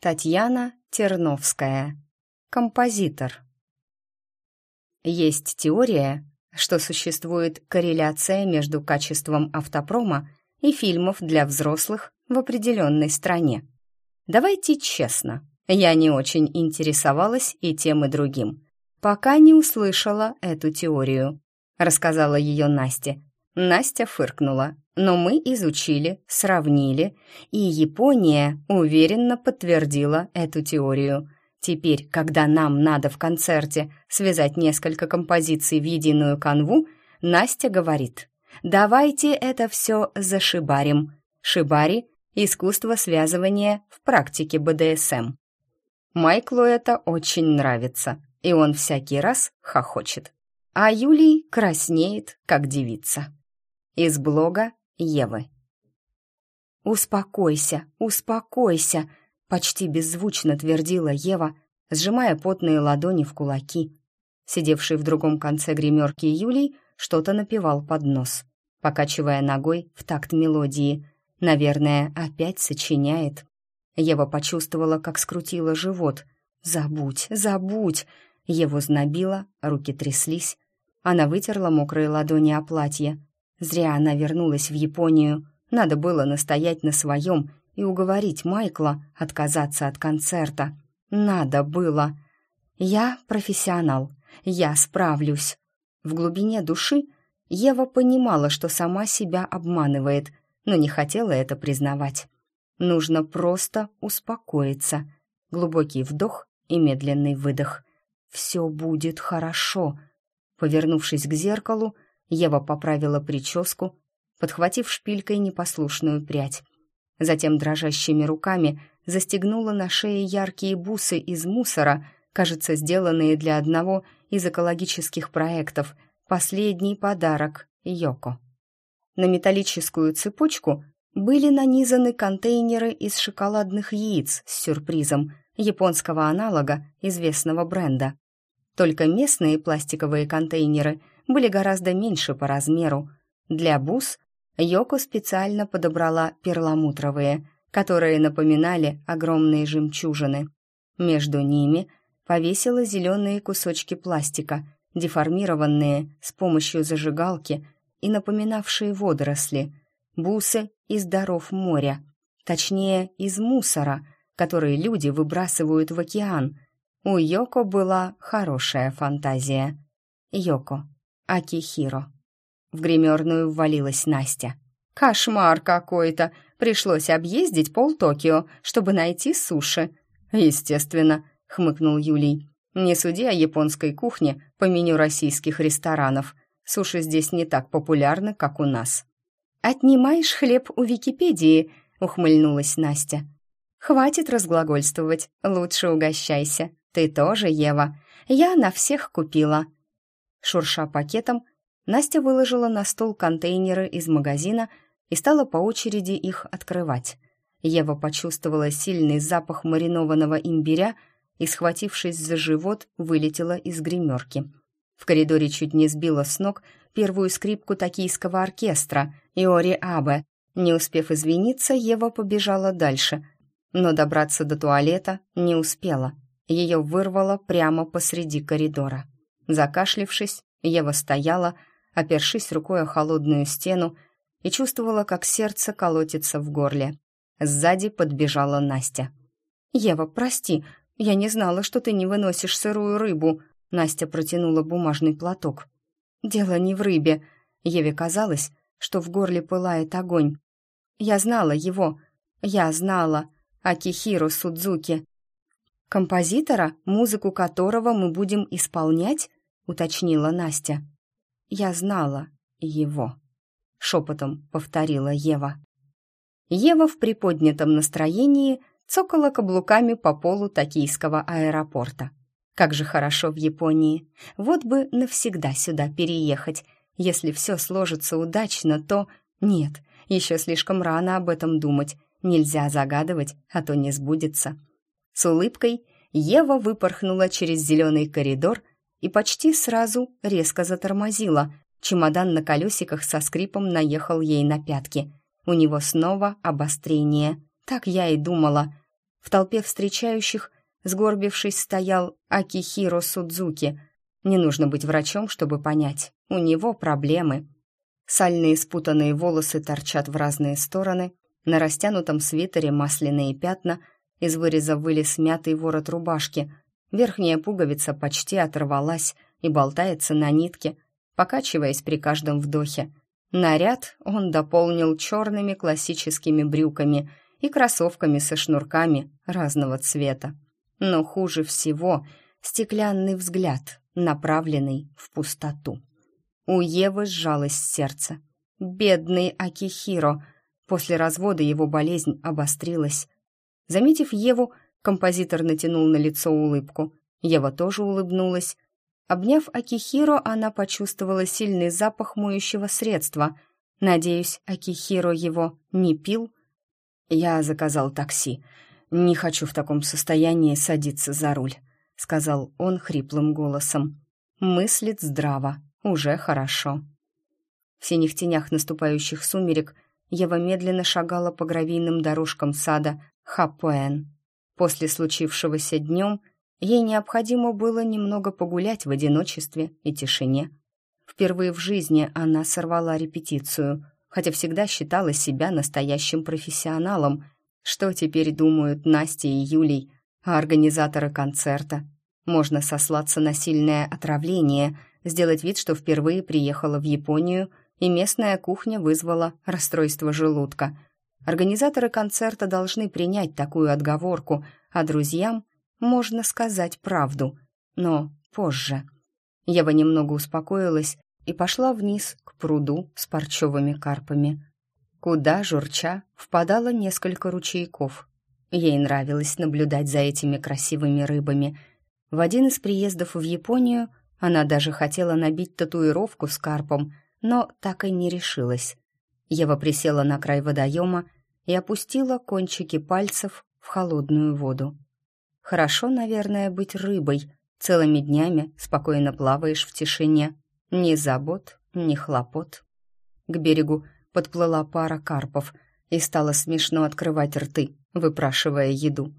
Татьяна Терновская. Композитор. Есть теория, что существует корреляция между качеством автопрома и фильмов для взрослых в определенной стране. Давайте честно, я не очень интересовалась и тем, и другим, пока не услышала эту теорию. Рассказала ее Насте. Настя фыркнула, но мы изучили, сравнили, и Япония уверенно подтвердила эту теорию. Теперь, когда нам надо в концерте связать несколько композиций в единую канву, Настя говорит, давайте это все зашибарим. Шибари — искусство связывания в практике БДСМ. Майклу это очень нравится, и он всякий раз хохочет. А Юлий краснеет, как девица. Из блога Евы. «Успокойся, успокойся!» — почти беззвучно твердила Ева, сжимая потные ладони в кулаки. Сидевший в другом конце гримерки Юлий что-то напевал под нос, покачивая ногой в такт мелодии. Наверное, опять сочиняет. Ева почувствовала, как скрутила живот. «Забудь, забудь!» Еву знобило, руки тряслись. Она вытерла мокрые ладони о платье. Зря она вернулась в Японию. Надо было настоять на своем и уговорить Майкла отказаться от концерта. Надо было. Я профессионал. Я справлюсь. В глубине души Ева понимала, что сама себя обманывает, но не хотела это признавать. Нужно просто успокоиться. Глубокий вдох и медленный выдох. «Все будет хорошо». Повернувшись к зеркалу, Ева поправила прическу, подхватив шпилькой непослушную прядь. Затем дрожащими руками застегнула на шее яркие бусы из мусора, кажется, сделанные для одного из экологических проектов. Последний подарок Йоко. На металлическую цепочку были нанизаны контейнеры из шоколадных яиц с сюрпризом японского аналога известного бренда. Только местные пластиковые контейнеры – были гораздо меньше по размеру. Для бус Йоко специально подобрала перламутровые, которые напоминали огромные жемчужины. Между ними повесила зеленые кусочки пластика, деформированные с помощью зажигалки и напоминавшие водоросли, бусы из даров моря, точнее, из мусора, который люди выбрасывают в океан. У Йоко была хорошая фантазия. Йоко. Акихиро. В гримерную ввалилась Настя. «Кошмар какой-то! Пришлось объездить пол Токио, чтобы найти суши». «Естественно», — хмыкнул Юлий. «Не суди о японской кухне по меню российских ресторанов. Суши здесь не так популярны, как у нас». «Отнимаешь хлеб у Википедии», — ухмыльнулась Настя. «Хватит разглагольствовать, лучше угощайся. Ты тоже, Ева. Я на всех купила». Шурша пакетом, Настя выложила на стол контейнеры из магазина и стала по очереди их открывать. Ева почувствовала сильный запах маринованного имбиря и, схватившись за живот, вылетела из гримерки. В коридоре чуть не сбила с ног первую скрипку токийского оркестра Иори Абе. Не успев извиниться, Ева побежала дальше, но добраться до туалета не успела. Ее вырвало прямо посреди коридора. Закашлившись, Ева стояла, опершись рукой о холодную стену, и чувствовала, как сердце колотится в горле. Сзади подбежала Настя. «Ева, прости, я не знала, что ты не выносишь сырую рыбу», Настя протянула бумажный платок. «Дело не в рыбе». Еве казалось, что в горле пылает огонь. «Я знала его. Я знала. Акихиро Судзуки. Композитора, музыку которого мы будем исполнять?» Уточнила Настя. «Я знала его», — шепотом повторила Ева. Ева в приподнятом настроении цокала каблуками по полу токийского аэропорта. Как же хорошо в Японии. Вот бы навсегда сюда переехать. Если все сложится удачно, то... Нет, еще слишком рано об этом думать. Нельзя загадывать, а то не сбудется. С улыбкой Ева выпорхнула через зеленый коридор и почти сразу резко затормозила. Чемодан на колесиках со скрипом наехал ей на пятки. У него снова обострение. Так я и думала. В толпе встречающих, сгорбившись, стоял Акихиро Судзуки. Не нужно быть врачом, чтобы понять, у него проблемы. Сальные спутанные волосы торчат в разные стороны, на растянутом свитере масляные пятна, из выреза вылез мятый ворот рубашки, верхняя пуговица почти оторвалась и болтается на нитке, покачиваясь при каждом вдохе. Наряд он дополнил черными классическими брюками и кроссовками со шнурками разного цвета. Но хуже всего стеклянный взгляд, направленный в пустоту. У Евы сжалось сердце. Бедный Акихиро. После развода его болезнь обострилась. Заметив Еву, композитор натянул на лицо улыбку. Ева тоже улыбнулась. Обняв Акихиро, она почувствовала сильный запах моющего средства. Надеюсь, Акихиро его не пил? «Я заказал такси. Не хочу в таком состоянии садиться за руль», — сказал он хриплым голосом. «Мыслит здраво уже хорошо. В синих тенях наступающих сумерек Ева медленно шагала по гравийным дорожкам сада Хапуэн. После случившегося днем ей необходимо было немного погулять в одиночестве и тишине. Впервые в жизни она сорвала репетицию, хотя всегда считала себя настоящим профессионалом. Что теперь думают Настя и Юлий, а организаторы концерта? Можно сослаться на сильное отравление – сделать вид, что впервые приехала в Японию, и местная кухня вызвала расстройство желудка. Организаторы концерта должны принять такую отговорку, а друзьям можно сказать правду, но позже. Ева немного успокоилась и пошла вниз к пруду с парчевыми карпами, куда, журча, впадало несколько ручейков. Ей нравилось наблюдать за этими красивыми рыбами. В один из приездов в Японию она даже хотела набить татуировку с карпом, но так и не решилась. Ева присела на край водоема и опустила кончики пальцев в холодную воду. Хорошо, наверное, быть рыбой. Целыми днями спокойно плаваешь в тишине. Ни забот, ни хлопот. К берегу подплыла пара карпов, и стало смешно открывать рты, выпрашивая еду.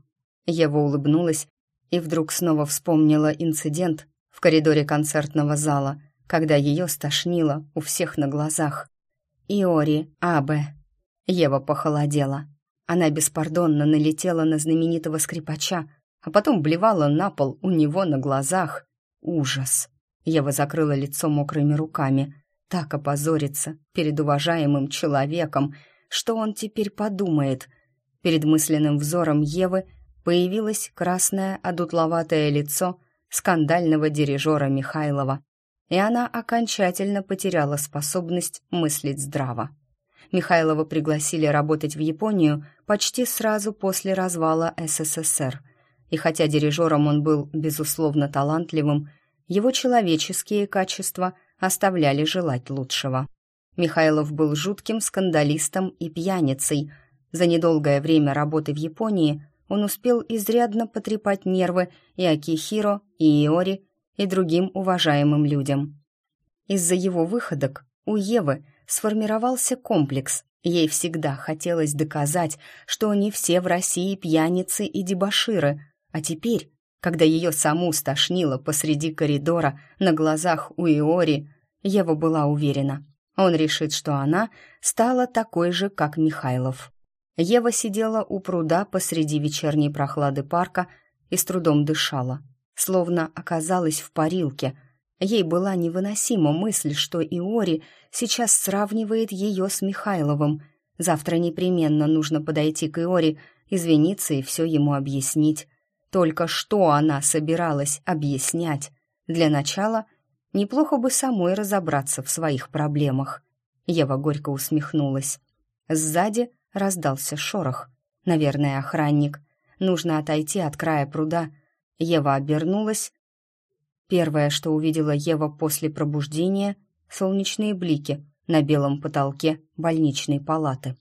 Ева улыбнулась и вдруг снова вспомнила инцидент, в коридоре концертного зала, когда ее стошнило у всех на глазах. Иори Абе. Ева похолодела. Она беспардонно налетела на знаменитого скрипача, а потом блевала на пол у него на глазах. Ужас. Ева закрыла лицо мокрыми руками. Так опозориться перед уважаемым человеком, что он теперь подумает. Перед мысленным взором Евы появилось красное одутловатое лицо скандального дирижера Михайлова, и она окончательно потеряла способность мыслить здраво. Михайлова пригласили работать в Японию почти сразу после развала СССР, и хотя дирижером он был, безусловно, талантливым, его человеческие качества оставляли желать лучшего. Михайлов был жутким скандалистом и пьяницей. За недолгое время работы в Японии он успел изрядно потрепать нервы и Акихиро, и Иори, и другим уважаемым людям. Из-за его выходок у Евы сформировался комплекс. Ей всегда хотелось доказать, что не все в России пьяницы и дебоширы, а теперь, когда ее саму стошнило посреди коридора на глазах у Иори, Ева была уверена. Он решит, что она стала такой же, как Михайлов. Ева сидела у пруда посреди вечерней прохлады парка и с трудом дышала, словно оказалась в парилке. Ей была невыносима мысль, что Иори сейчас сравнивает ее с Михайловым. Завтра непременно нужно подойти к Иори, извиниться и все ему объяснить. Только что она собиралась объяснять? Для начала неплохо бы самой разобраться в своих проблемах. Ева горько усмехнулась. Сзади раздался шорох. Наверное, охранник. Нужно отойти от края пруда. Ева обернулась. Первое, что увидела Ева после пробуждения — солнечные блики на белом потолке больничной палаты.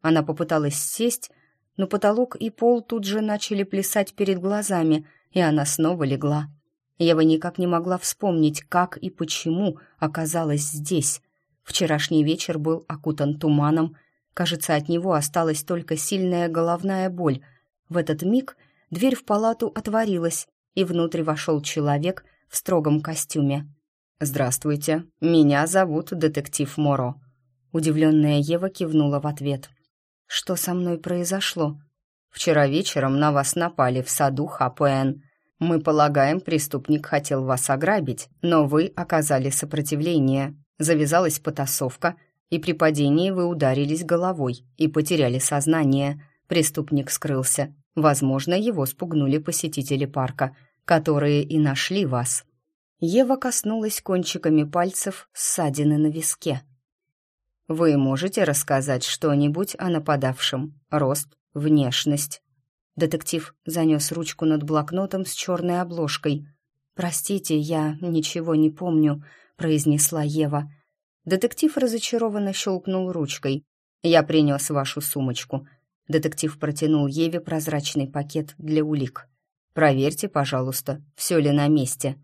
Она попыталась сесть, но потолок и пол тут же начали плясать перед глазами, и она снова легла. Ева никак не могла вспомнить, как и почему оказалась здесь. Вчерашний вечер был окутан туманом, Кажется, от него осталась только сильная головная боль. В этот миг дверь в палату отворилась, и внутрь вошел человек в строгом костюме. «Здравствуйте, меня зовут детектив Моро». Удивленная Ева кивнула в ответ. «Что со мной произошло?» «Вчера вечером на вас напали в саду ХПН. Мы полагаем, преступник хотел вас ограбить, но вы оказали сопротивление. Завязалась потасовка, и при падении вы ударились головой и потеряли сознание. Преступник скрылся. Возможно, его спугнули посетители парка, которые и нашли вас». Ева коснулась кончиками пальцев ссадины на виске. «Вы можете рассказать что-нибудь о нападавшем? Рост, внешность?» Детектив занес ручку над блокнотом с черной обложкой. «Простите, я ничего не помню», — произнесла Ева. Детектив разочарованно щелкнул ручкой. «Я принес вашу сумочку». Детектив протянул Еве прозрачный пакет для улик. «Проверьте, пожалуйста, все ли на месте».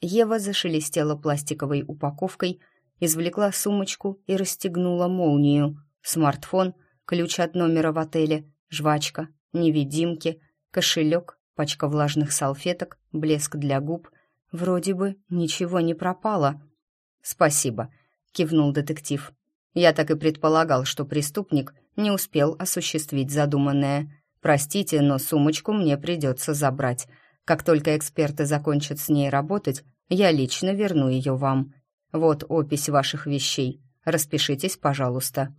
Ева зашелестела пластиковой упаковкой, извлекла сумочку и расстегнула молнию. Смартфон, ключ от номера в отеле, жвачка, невидимки, кошелек, пачка влажных салфеток, блеск для губ. Вроде бы ничего не пропало. «Спасибо», — кивнул детектив. «Я так и предполагал, что преступник не успел осуществить задуманное. Простите, но сумочку мне придется забрать. Как только эксперты закончат с ней работать, я лично верну ее вам. Вот опись ваших вещей. Распишитесь, пожалуйста».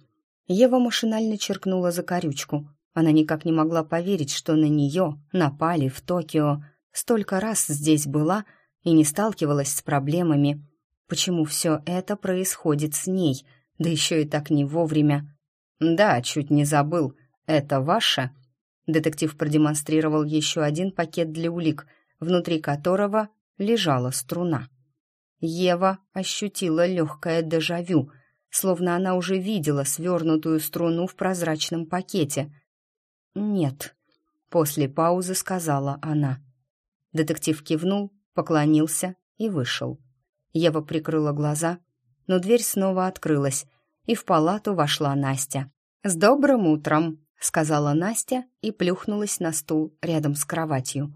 Ева машинально черкнула за корючку. Она никак не могла поверить, что на нее напали в Токио. Столько раз здесь была и не сталкивалась с проблемами. Почему все это происходит с ней, да еще и так не вовремя? «Да, чуть не забыл. Это ваше?» Детектив продемонстрировал еще один пакет для улик, внутри которого лежала струна. Ева ощутила легкое дежавю, словно она уже видела свернутую струну в прозрачном пакете. «Нет», — после паузы сказала она. Детектив кивнул, поклонился и вышел. Ева прикрыла глаза, но дверь снова открылась, и в палату вошла Настя. «С добрым утром!» — сказала Настя и плюхнулась на стул рядом с кроватью.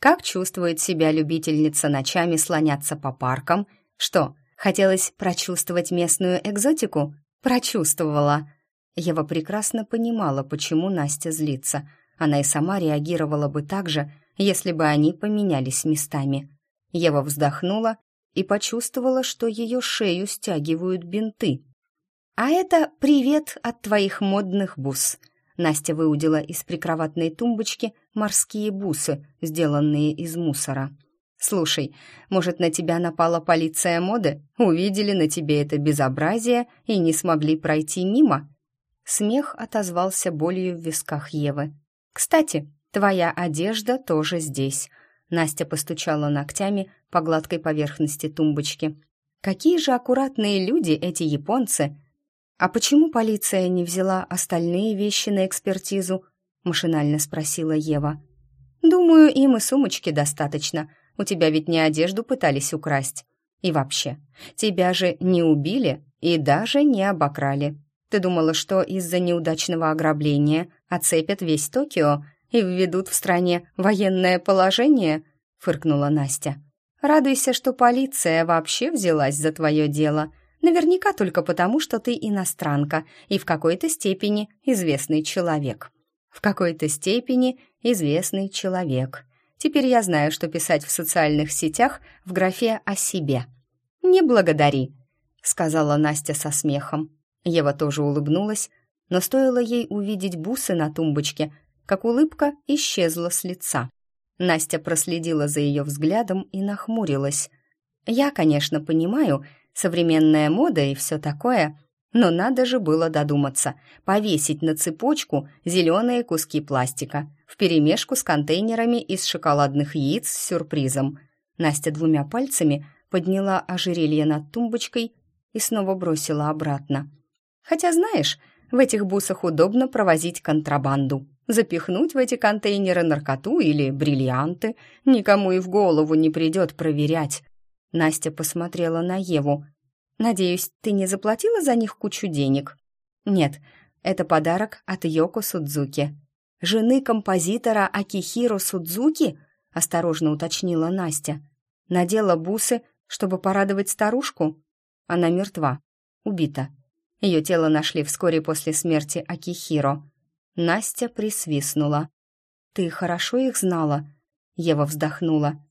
«Как чувствует себя любительница ночами слоняться по паркам? Что, хотелось прочувствовать местную экзотику? Прочувствовала!» Ева прекрасно понимала, почему Настя злится. Она и сама реагировала бы так же, если бы они поменялись местами. Ева вздохнула и почувствовала, что ее шею стягивают бинты. «А это привет от твоих модных бус». Настя выудила из прикроватной тумбочки морские бусы, сделанные из мусора. «Слушай, может, на тебя напала полиция моды? Увидели на тебе это безобразие и не смогли пройти мимо?» Смех отозвался болью в висках Евы. «Кстати, твоя одежда тоже здесь». Настя постучала ногтями по гладкой поверхности тумбочки. «Какие же аккуратные люди эти японцы!» «А почему полиция не взяла остальные вещи на экспертизу?» — машинально спросила Ева. «Думаю, им и сумочки достаточно. У тебя ведь не одежду пытались украсть. И вообще, тебя же не убили и даже не обокрали. Ты думала, что из-за неудачного ограбления оцепят весь Токио и введут в стране военное положение?» — фыркнула Настя. «Радуйся, что полиция вообще взялась за твое дело». Наверняка только потому, что ты иностранка и в какой-то степени известный человек. В какой-то степени известный человек. Теперь я знаю, что писать в социальных сетях в графе «о себе». «Не благодари», — сказала Настя со смехом. Ева тоже улыбнулась, но стоило ей увидеть бусы на тумбочке, как улыбка исчезла с лица. Настя проследила за ее взглядом и нахмурилась. «Я, конечно, понимаю, современная мода и все такое, но надо же было додуматься, повесить на цепочку зеленые куски пластика вперемешку с контейнерами из шоколадных яиц с сюрпризом. Настя двумя пальцами подняла ожерелье над тумбочкой и снова бросила обратно. Хотя, знаешь, в этих бусах удобно провозить контрабанду. Запихнуть в эти контейнеры наркоту или бриллианты никому и в голову не придет проверять, Настя посмотрела на Еву. «Надеюсь, ты не заплатила за них кучу денег?» «Нет, это подарок от Йоко Судзуки». Жены композитора Акихиро Судзуки?» — осторожно уточнила Настя. «Надела бусы, чтобы порадовать старушку? Она мертва, убита. Ее тело нашли вскоре после смерти Акихиро. Настя присвистнула. «Ты хорошо их знала?» Ева вздохнула.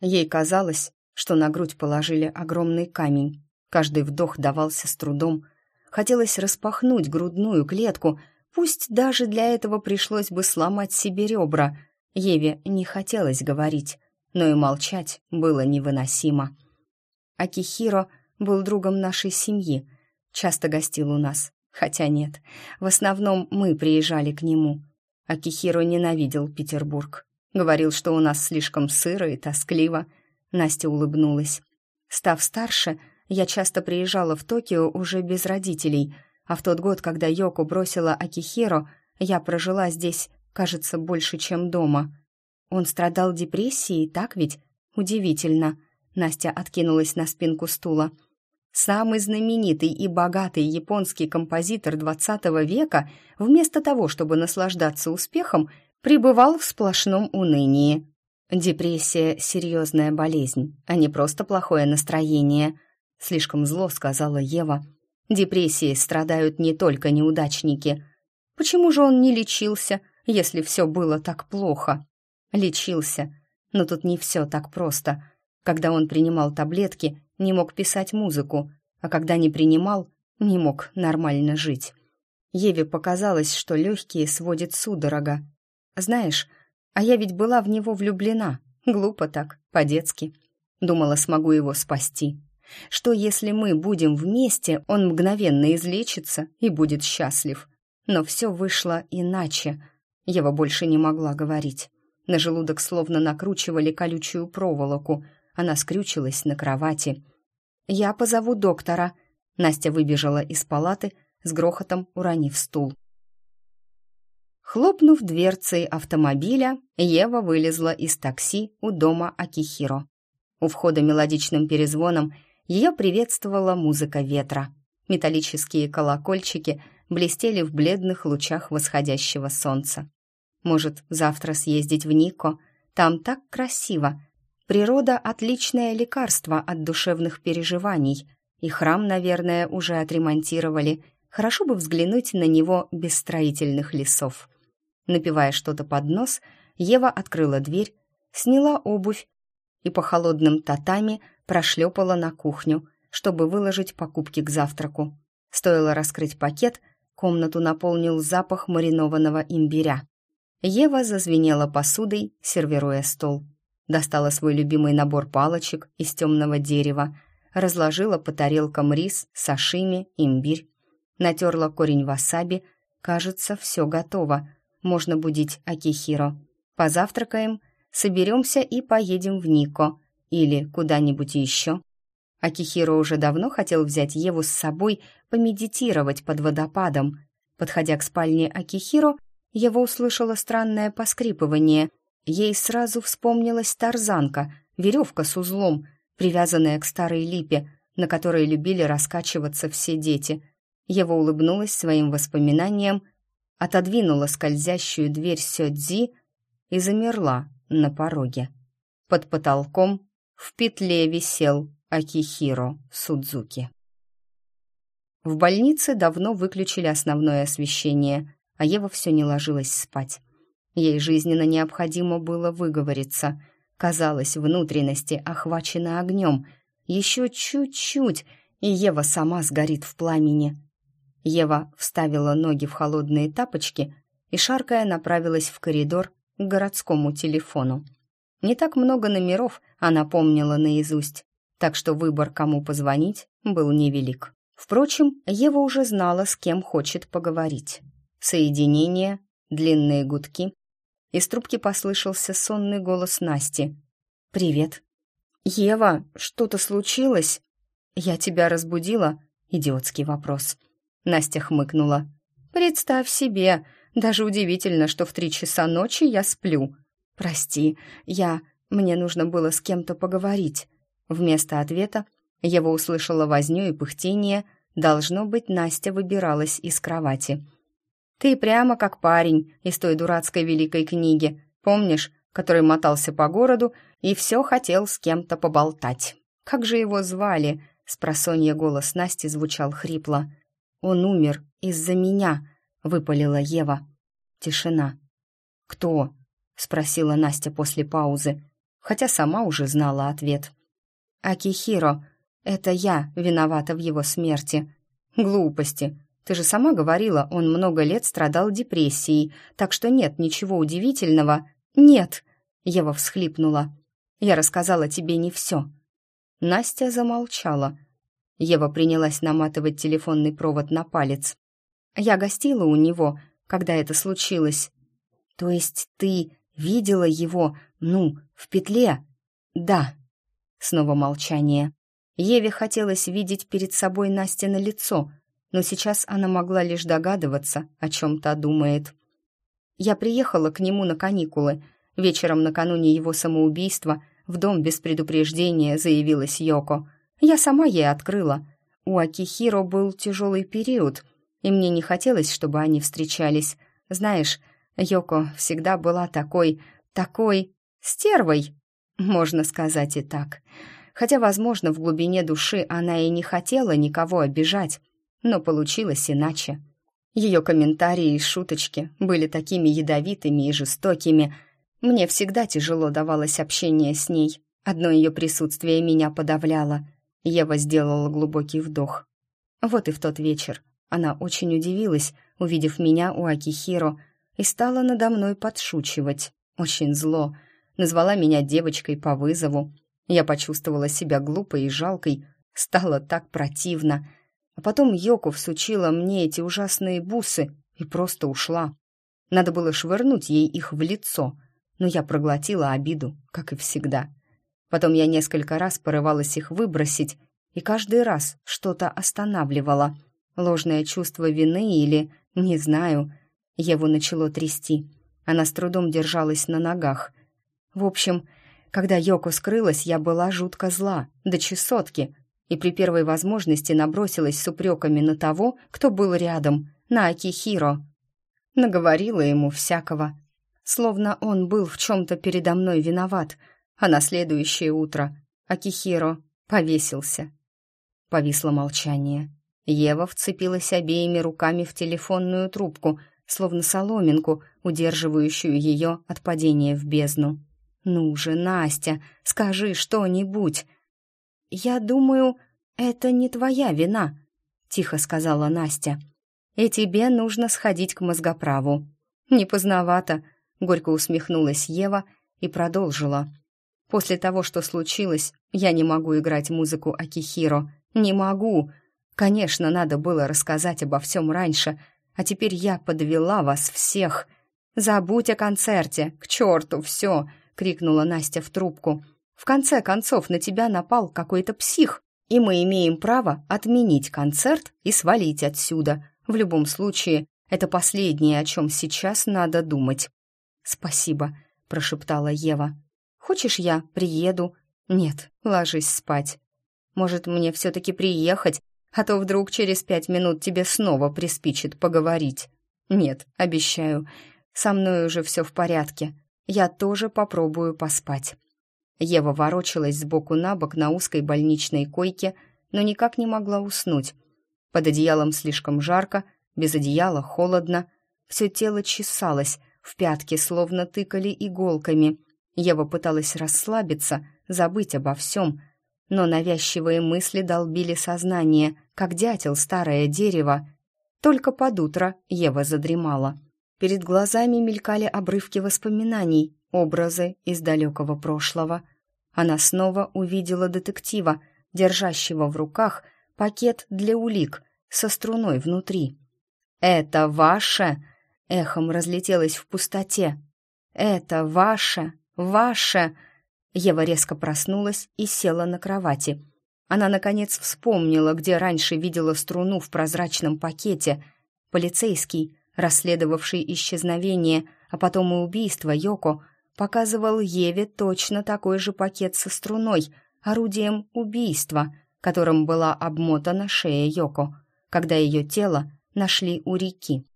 Ей казалось, что на грудь положили огромный камень. Каждый вдох давался с трудом. Хотелось распахнуть грудную клетку, пусть даже для этого пришлось бы сломать себе ребра. Еве не хотелось говорить, но и молчать было невыносимо. Акихиро был другом нашей семьи, часто гостил у нас. Хотя нет, в основном мы приезжали к нему. Акихиро ненавидел Петербург. Говорил, что у нас слишком сыро и тоскливо. Настя улыбнулась. Став старше, я часто приезжала в Токио уже без родителей, а в тот год, когда Йоко бросила Акихиро, я прожила здесь, кажется, больше, чем дома. Он страдал депрессией, так ведь? Удивительно. Настя откинулась на спинку стула. Самый знаменитый и богатый японский композитор XX века, вместо того, чтобы наслаждаться успехом, пребывал в сплошном унынии. Депрессия — серьезная болезнь, а не просто плохое настроение. Слишком зло, сказала Ева. Депрессией страдают не только неудачники. Почему же он не лечился, если все было так плохо? Лечился, но тут не все так просто. Когда он принимал таблетки, не мог писать музыку, а когда не принимал, не мог нормально жить. Еве показалось, что легкие сводит судорога. Знаешь, а я ведь была в него влюблена. Глупо так, по-детски. Думала, смогу его спасти. Что если мы будем вместе, он мгновенно излечится и будет счастлив. Но все вышло иначе. Ева больше не могла говорить. На желудок словно накручивали колючую проволоку. Она скрючилась на кровати. «Я позову доктора». Настя выбежала из палаты, с грохотом уронив стул. Хлопнув дверцей автомобиля, Ева вылезла из такси у дома Акихиро. У входа мелодичным перезвоном ее приветствовала музыка ветра. Металлические колокольчики блестели в бледных лучах восходящего солнца. Может, завтра съездить в Нико? Там так красиво. Природа — отличное лекарство от душевных переживаний. И храм, наверное, уже отремонтировали. Хорошо бы взглянуть на него без строительных лесов. Напивая что-то под нос, Ева открыла дверь, сняла обувь и по холодным татами прошлепала на кухню, чтобы выложить покупки к завтраку. Стоило раскрыть пакет, комнату наполнил запах маринованного имбиря. Ева зазвенела посудой, сервируя стол. Достала свой любимый набор палочек из темного дерева, разложила по тарелкам рис, сашими, имбирь. Натерла корень васаби. Кажется, все готово можно будить Акихиро. Позавтракаем, соберемся и поедем в Нико или куда-нибудь еще. Акихиро уже давно хотел взять Еву с собой помедитировать под водопадом. Подходя к спальне Акихиро, Ева услышала странное поскрипывание. Ей сразу вспомнилась тарзанка, веревка с узлом, привязанная к старой липе, на которой любили раскачиваться все дети. Ева улыбнулась своим воспоминаниям отодвинула скользящую дверь Сёдзи и замерла на пороге. Под потолком в петле висел Акихиро Судзуки. В больнице давно выключили основное освещение, а Ева все не ложилась спать. Ей жизненно необходимо было выговориться. Казалось, внутренности охвачены огнем. Еще чуть-чуть, и Ева сама сгорит в пламени. Ева вставила ноги в холодные тапочки и, шаркая, направилась в коридор к городскому телефону. Не так много номеров она помнила наизусть, так что выбор, кому позвонить, был невелик. Впрочем, Ева уже знала, с кем хочет поговорить. Соединение, длинные гудки. Из трубки послышался сонный голос Насти. «Привет». «Ева, что-то случилось?» «Я тебя разбудила?» Идиотский вопрос. Настя хмыкнула. «Представь себе, даже удивительно, что в три часа ночи я сплю. Прости, я... Мне нужно было с кем-то поговорить». Вместо ответа Ева услышала возню и пыхтение. Должно быть, Настя выбиралась из кровати. Ты прямо как парень из той дурацкой великой книги, помнишь, который мотался по городу и все хотел с кем-то поболтать. Как же его звали?» Спросонья голос Насти звучал хрипло. «Он умер из-за меня», — выпалила Ева. Тишина. «Кто?» — спросила Настя после паузы, хотя сама уже знала ответ. «Акихиро. Это я виновата в его смерти. Глупости. Ты же сама говорила, он много лет страдал депрессией, так что нет ничего удивительного. Нет!» — Ева всхлипнула. «Я рассказала тебе не все». Настя замолчала. Ева принялась наматывать телефонный провод на палец. «Я гостила у него, когда это случилось». «То есть ты видела его, ну, в петле?» «Да». Снова молчание. Еве хотелось видеть перед собой Настя на лицо, но сейчас она могла лишь догадываться, о чем та думает. «Я приехала к нему на каникулы. Вечером накануне его самоубийства в дом без предупреждения заявилась Йоко. Я сама ей открыла. У Акихиро был тяжелый период, и мне не хотелось, чтобы они встречались. Знаешь, Йоко всегда была такой, такой стервой, можно сказать и так. Хотя, возможно, в глубине души она и не хотела никого обижать, но получилось иначе. Ее комментарии и шуточки были такими ядовитыми и жестокими, мне всегда тяжело давалось общение с ней. Одно ее присутствие меня подавляло. Ева сделала глубокий вдох. Вот и в тот вечер она очень удивилась, увидев меня у Акихиро, и стала надо мной подшучивать. Очень зло. Назвала меня девочкой по вызову. Я почувствовала себя глупой и жалкой. Стало так противно. А потом Йоко всучила мне эти ужасные бусы и просто ушла. Надо было швырнуть ей их в лицо — но я проглотила обиду, как и всегда. Потом я несколько раз порывалась их выбросить, и каждый раз что-то останавливало. Ложное чувство вины или, не знаю, его начало трясти. Она с трудом держалась на ногах. В общем, когда Йоко скрылась, я была жутко зла, до чесотки, и при первой возможности набросилась с упреками на того, кто был рядом, на Акихиро. Наговорила ему всякого, словно он был в чем-то передо мной виноват, а на следующее утро Акихиро повесился. Повисло молчание. Ева вцепилась обеими руками в телефонную трубку, словно соломинку, удерживающую ее от падения в бездну. «Ну же, Настя, скажи что-нибудь!» «Я думаю, это не твоя вина», — тихо сказала Настя. «И тебе нужно сходить к мозгоправу». «Не поздновато», Горько усмехнулась Ева и продолжила. «После того, что случилось, я не могу играть музыку Акихиро. Не могу! Конечно, надо было рассказать обо всем раньше, а теперь я подвела вас всех. Забудь о концерте, к черту все!» — крикнула Настя в трубку. «В конце концов, на тебя напал какой-то псих, и мы имеем право отменить концерт и свалить отсюда. В любом случае, это последнее, о чем сейчас надо думать. «Спасибо», — прошептала Ева. «Хочешь, я приеду?» «Нет, ложись спать. Может, мне все-таки приехать, а то вдруг через пять минут тебе снова приспичит поговорить». «Нет, обещаю, со мной уже все в порядке. Я тоже попробую поспать». Ева ворочалась сбоку на бок на узкой больничной койке, но никак не могла уснуть. Под одеялом слишком жарко, без одеяла холодно, все тело чесалось, в пятки словно тыкали иголками. Ева пыталась расслабиться, забыть обо всем, но навязчивые мысли долбили сознание, как дятел старое дерево. Только под утро Ева задремала. Перед глазами мелькали обрывки воспоминаний, образы из далекого прошлого. Она снова увидела детектива, держащего в руках пакет для улик со струной внутри. «Это ваше!» эхом разлетелось в пустоте. «Это ваше, ваше!» Ева резко проснулась и села на кровати. Она, наконец, вспомнила, где раньше видела струну в прозрачном пакете. Полицейский, расследовавший исчезновение, а потом и убийство Йоко, показывал Еве точно такой же пакет со струной, орудием убийства, которым была обмотана шея Йоко, когда ее тело нашли у реки.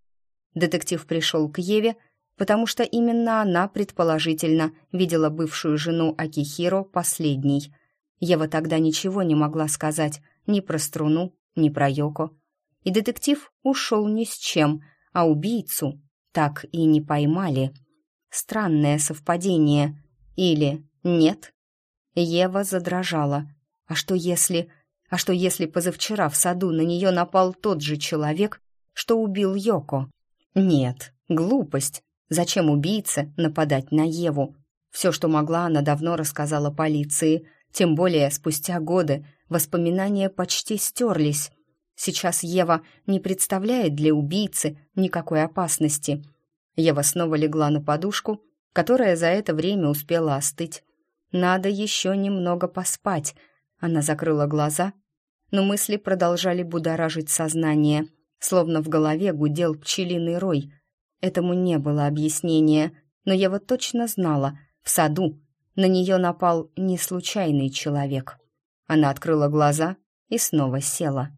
Детектив пришел к Еве, потому что именно она, предположительно, видела бывшую жену Акихиро последней. Ева тогда ничего не могла сказать ни про струну, ни про Йоко. И детектив ушел ни с чем, а убийцу так и не поймали. Странное совпадение. Или нет? Ева задрожала. А что если... А что если позавчера в саду на нее напал тот же человек, что убил Йоко? Нет, глупость. Зачем убийце нападать на Еву? Все, что могла, она давно рассказала полиции. Тем более, спустя годы воспоминания почти стерлись. Сейчас Ева не представляет для убийцы никакой опасности. Ева снова легла на подушку, которая за это время успела остыть. Надо еще немного поспать. Она закрыла глаза, но мысли продолжали будоражить сознание, словно в голове гудел пчелиный рой — Этому не было объяснения, но я вот точно знала, в саду на нее напал не случайный человек. Она открыла глаза и снова села.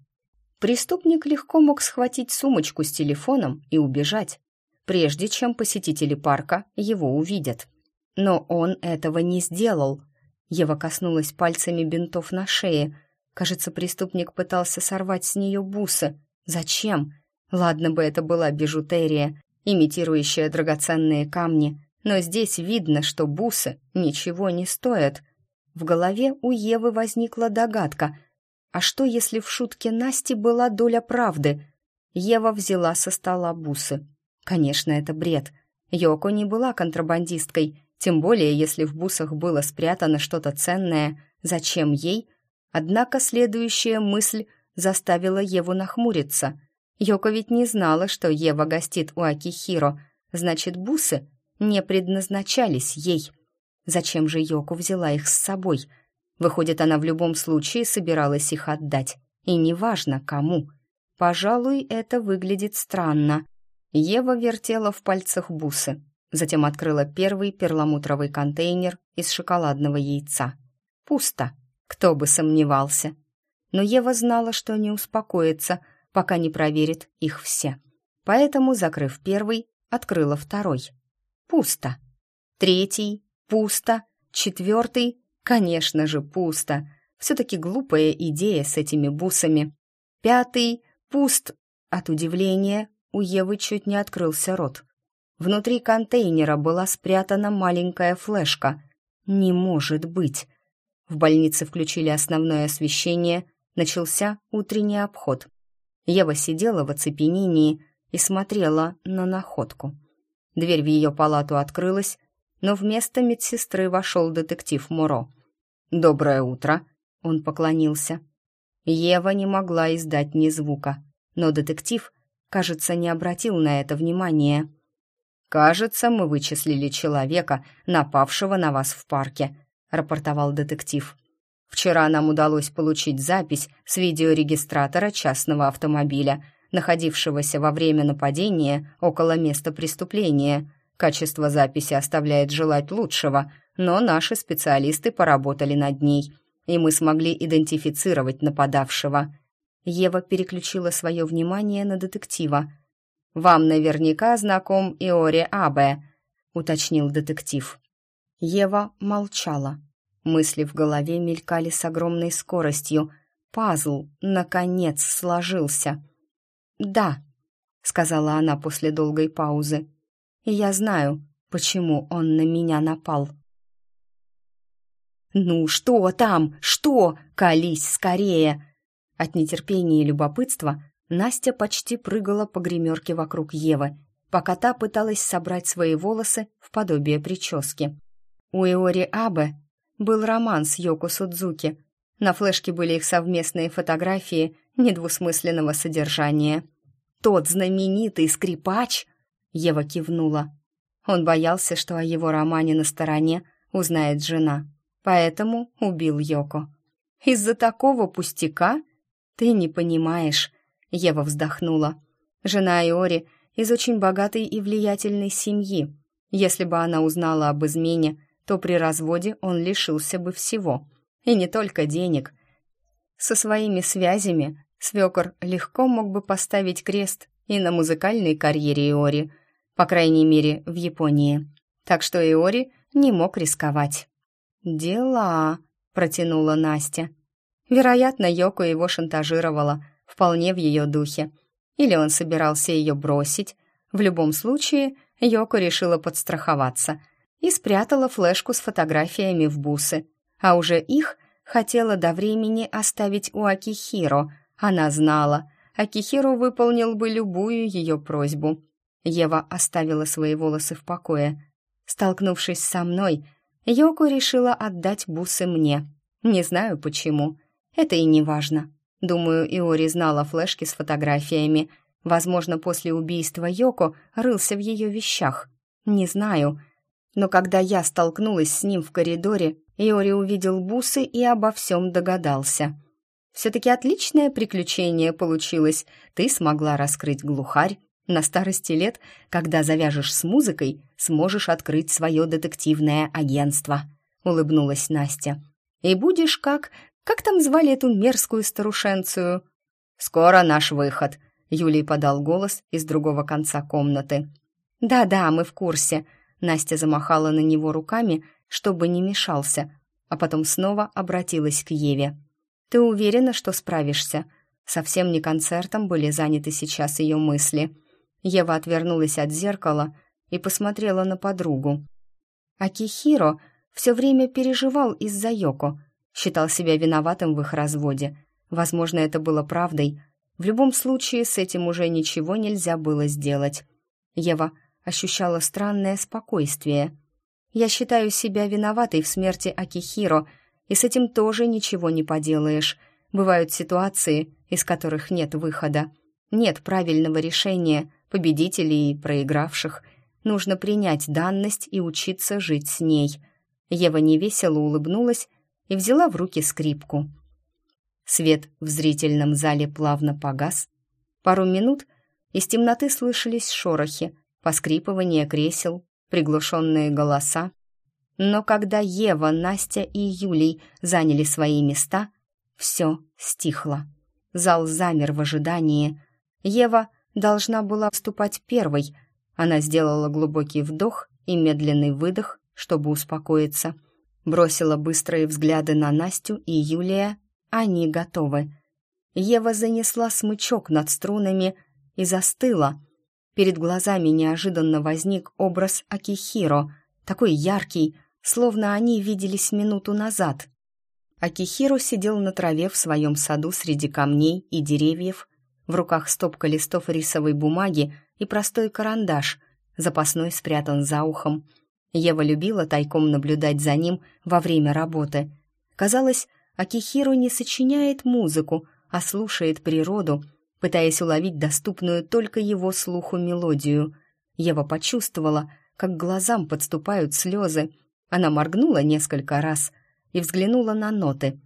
Преступник легко мог схватить сумочку с телефоном и убежать, прежде чем посетители парка его увидят. Но он этого не сделал. Ева коснулась пальцами бинтов на шее. Кажется, преступник пытался сорвать с нее бусы. Зачем? Ладно бы это была бижутерия, имитирующая драгоценные камни, но здесь видно, что бусы ничего не стоят. В голове у Евы возникла догадка. А что, если в шутке Насти была доля правды? Ева взяла со стола бусы. Конечно, это бред. Йоко не была контрабандисткой, тем более, если в бусах было спрятано что-то ценное. Зачем ей? Однако следующая мысль заставила Еву нахмуриться — Йоко ведь не знала, что Ева гостит у Акихиро, значит, бусы не предназначались ей. Зачем же Йоко взяла их с собой? Выходит, она в любом случае собиралась их отдать, и неважно кому. Пожалуй, это выглядит странно. Ева вертела в пальцах бусы, затем открыла первый перламутровый контейнер из шоколадного яйца. Пусто, кто бы сомневался. Но Ева знала, что не успокоится — пока не проверит их все. Поэтому, закрыв первый, открыла второй. Пусто. Третий. Пусто. Четвертый. Конечно же, пусто. Все-таки глупая идея с этими бусами. Пятый. Пуст. От удивления у Евы чуть не открылся рот. Внутри контейнера была спрятана маленькая флешка. Не может быть. В больнице включили основное освещение, начался утренний обход. Ева сидела в оцепенении и смотрела на находку. Дверь в ее палату открылась, но вместо медсестры вошел детектив Муро. «Доброе утро!» — он поклонился. Ева не могла издать ни звука, но детектив, кажется, не обратил на это внимания. «Кажется, мы вычислили человека, напавшего на вас в парке», — рапортовал детектив. Вчера нам удалось получить запись с видеорегистратора частного автомобиля, находившегося во время нападения около места преступления. Качество записи оставляет желать лучшего, но наши специалисты поработали над ней, и мы смогли идентифицировать нападавшего. Ева переключила свое внимание на детектива. «Вам наверняка знаком Иори Абе», — уточнил детектив. Ева молчала. Мысли в голове мелькали с огромной скоростью. Пазл, наконец, сложился. «Да», — сказала она после долгой паузы. «Я знаю, почему он на меня напал». «Ну, что там? Что? Колись скорее!» От нетерпения и любопытства Настя почти прыгала по гримерке вокруг Евы, пока та пыталась собрать свои волосы в подобие прически. У Иори Абе был роман с Йоко Судзуки. На флешке были их совместные фотографии недвусмысленного содержания. «Тот знаменитый скрипач!» Ева кивнула. Он боялся, что о его романе на стороне узнает жена, поэтому убил Йоко. «Из-за такого пустяка? Ты не понимаешь», — Ева вздохнула. Жена Иори из очень богатой и влиятельной семьи. Если бы она узнала об измене, то при разводе он лишился бы всего. И не только денег. Со своими связями свекор легко мог бы поставить крест и на музыкальной карьере Иори, по крайней мере, в Японии. Так что Иори не мог рисковать. «Дела», — протянула Настя. Вероятно, Йоко его шантажировала, вполне в ее духе. Или он собирался ее бросить. В любом случае, Йоко решила подстраховаться и спрятала флешку с фотографиями в бусы. А уже их хотела до времени оставить у Акихиро. Она знала, Акихиро выполнил бы любую ее просьбу. Ева оставила свои волосы в покое. Столкнувшись со мной, Йоко решила отдать бусы мне. Не знаю почему. Это и не важно. Думаю, Иори знала флешки с фотографиями. Возможно, после убийства Йоко рылся в ее вещах. Не знаю. Но когда я столкнулась с ним в коридоре, Иори увидел бусы и обо всем догадался. «Все-таки отличное приключение получилось. Ты смогла раскрыть глухарь. На старости лет, когда завяжешь с музыкой, сможешь открыть свое детективное агентство», — улыбнулась Настя. «И будешь как как там звали эту мерзкую старушенцию? «Скоро наш выход», — Юлий подал голос из другого конца комнаты. «Да-да, мы в курсе», — Настя замахала на него руками, чтобы не мешался, а потом снова обратилась к Еве. «Ты уверена, что справишься?» Совсем не концертом были заняты сейчас ее мысли. Ева отвернулась от зеркала и посмотрела на подругу. Акихиро все время переживал из-за Йоко, считал себя виноватым в их разводе. Возможно, это было правдой. В любом случае, с этим уже ничего нельзя было сделать. Ева ощущала странное спокойствие. «Я считаю себя виноватой в смерти Акихиро, и с этим тоже ничего не поделаешь. Бывают ситуации, из которых нет выхода. Нет правильного решения, победителей и проигравших. Нужно принять данность и учиться жить с ней». Ева невесело улыбнулась и взяла в руки скрипку. Свет в зрительном зале плавно погас. Пару минут из темноты слышались шорохи, поскрипывание кресел, приглушенные голоса. Но когда Ева, Настя и Юлий заняли свои места, все стихло. Зал замер в ожидании. Ева должна была вступать первой. Она сделала глубокий вдох и медленный выдох, чтобы успокоиться — Бросила быстрые взгляды на Настю и Юлия. Они готовы. Ева занесла смычок над струнами и застыла. Перед глазами неожиданно возник образ Акихиро, такой яркий, словно они виделись минуту назад. Акихиро сидел на траве в своем саду среди камней и деревьев, в руках стопка листов рисовой бумаги и простой карандаш, запасной спрятан за ухом. Ева любила тайком наблюдать за ним во время работы. Казалось, Акихиру не сочиняет музыку, а слушает природу, пытаясь уловить доступную только его слуху мелодию. Ева почувствовала, как глазам подступают слезы. Она моргнула несколько раз и взглянула на ноты.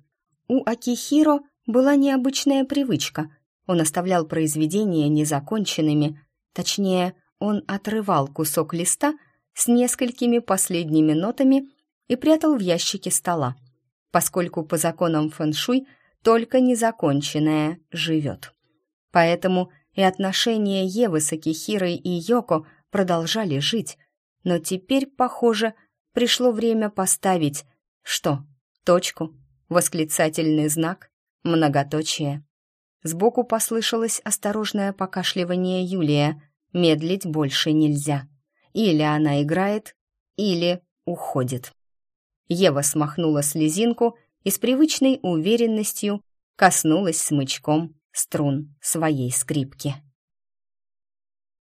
У Акихиро была необычная привычка. Он оставлял произведения незаконченными. Точнее, он отрывал кусок листа — с несколькими последними нотами и прятал в ящике стола, поскольку по законам фэншуй только незаконченное живет. Поэтому и отношения Евы с Акихирой и Йоко продолжали жить, но теперь, похоже, пришло время поставить что? Точку, восклицательный знак, многоточие. Сбоку послышалось осторожное покашливание Юлия. Медлить больше нельзя. Или она играет, или уходит. Ева смахнула слезинку и с привычной уверенностью коснулась смычком струн своей скрипки.